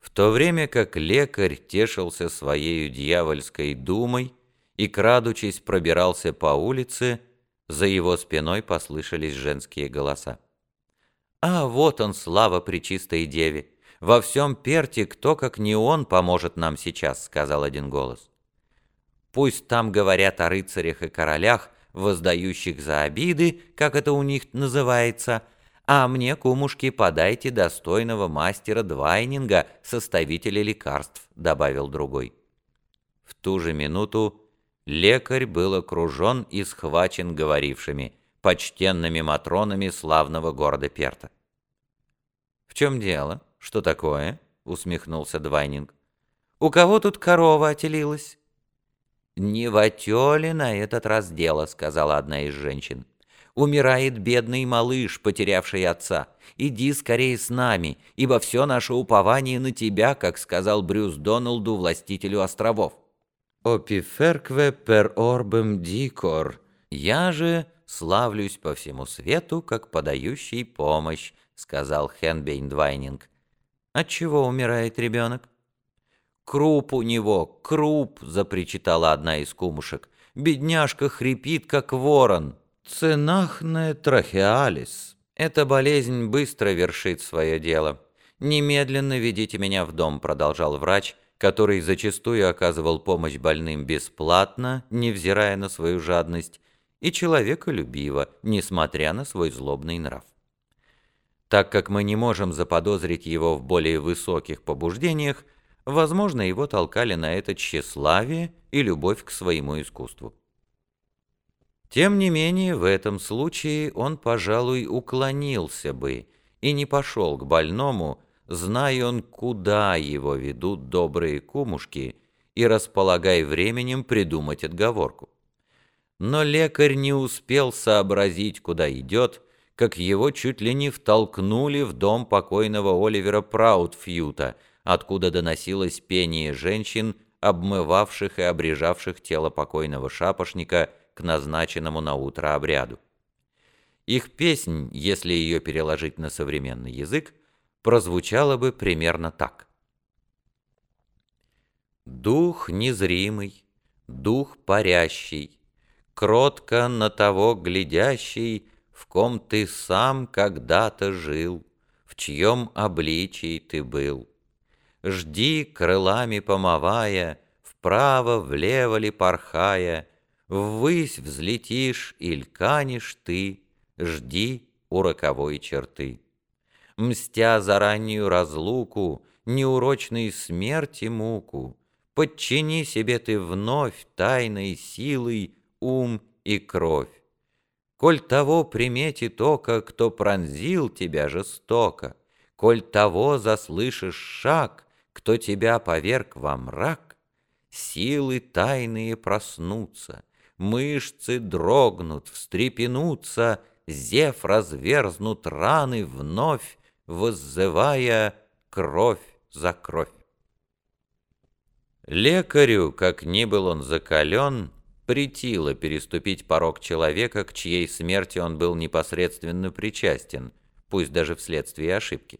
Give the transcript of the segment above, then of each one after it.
В то время как лекарь тешился своей дьявольской думой и, крадучись, пробирался по улице, за его спиной послышались женские голоса. «А, вот он, слава Пречистой Деве! Во всем Перте кто, как не он, поможет нам сейчас», — сказал один голос. «Пусть там говорят о рыцарях и королях, воздающих за обиды, как это у них называется, а мне, кумушки, подайте достойного мастера Двайнинга, составителя лекарств», — добавил другой. В ту же минуту лекарь был окружен и схвачен говорившими, почтенными матронами славного города Перта. «В чем дело? Что такое?» — усмехнулся Двайнинг. «У кого тут корова отелилась?» «Не в отеле на этот раз дело», — сказала одна из женщин. «Умирает бедный малыш, потерявший отца. Иди скорее с нами, ибо все наше упование на тебя, как сказал Брюс Доналду, властителю островов». «Опиферкве пер орбем дикор. Я же славлюсь по всему свету, как подающий помощь», — сказал Хенбейн Двайнинг. «Отчего умирает ребенок?» «Круп у него, круп!» — запричитала одна из кумушек. «Бедняжка хрипит, как ворон!» «Ценахне трахеалис!» «Эта болезнь быстро вершит свое дело. Немедленно ведите меня в дом», — продолжал врач, который зачастую оказывал помощь больным бесплатно, невзирая на свою жадность, и человеколюбиво, несмотря на свой злобный нрав. Так как мы не можем заподозрить его в более высоких побуждениях, Возможно, его толкали на это тщеславие и любовь к своему искусству. Тем не менее, в этом случае он, пожалуй, уклонился бы и не пошел к больному, зная он, куда его ведут добрые кумушки, и располагая временем придумать отговорку. Но лекарь не успел сообразить, куда идет, как его чуть ли не втолкнули в дом покойного Оливера Праудфьюта – откуда доносилось пение женщин, обмывавших и обрежавших тело покойного шапошника назначенному на утро обряду. Их песнь, если ее переложить на современный язык, прозвучала бы примерно так. «Дух незримый, дух парящий, кротко на того глядящий, в ком ты сам когда-то жил, в чьем обличии ты был. Жди, крылами помывая, Вправо-влево ли порхая, Ввысь взлетишь или канешь ты, Жди у роковой черты. Мстя за раннюю разлуку, Неурочной смерти муку, Подчини себе ты вновь Тайной силой ум и кровь. Коль того приметит око, Кто пронзил тебя жестоко, Коль того заслышишь шаг, кто тебя поверг во мрак, Силы тайные проснутся, Мышцы дрогнут, встрепенутся, Зев разверзнут раны вновь, Воззывая кровь за кровь. Лекарю, как ни был он закален, притило переступить порог человека, к чьей смерти он был непосредственно причастен, пусть даже вследствие ошибки.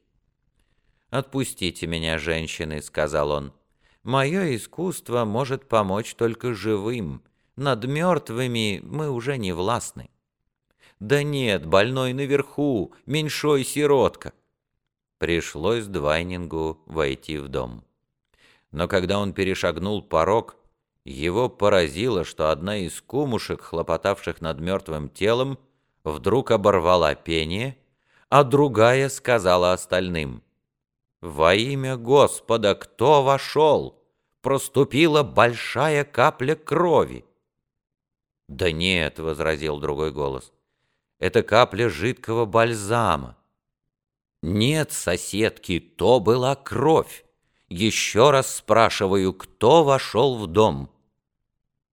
«Отпустите меня, женщины», — сказал он. «Мое искусство может помочь только живым. Над мертвыми мы уже не властны». «Да нет, больной наверху, меньшой сиротка». Пришлось Двайнингу войти в дом. Но когда он перешагнул порог, его поразило, что одна из кумушек, хлопотавших над мертвым телом, вдруг оборвала пение, а другая сказала остальным — во имя Господа, кто вошел? Проступила большая капля крови. Да нет, возразил другой голос, это капля жидкого бальзама. Нет, соседки, то была кровь. Еще раз спрашиваю, кто вошел в дом?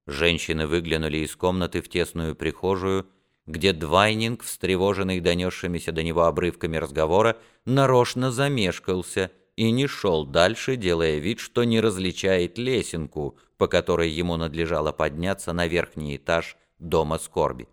Женщины выглянули из комнаты в тесную прихожую, где Двайнинг, встревоженный донесшимися до него обрывками разговора, нарочно замешкался и не шел дальше, делая вид, что не различает лесенку, по которой ему надлежало подняться на верхний этаж дома скорби.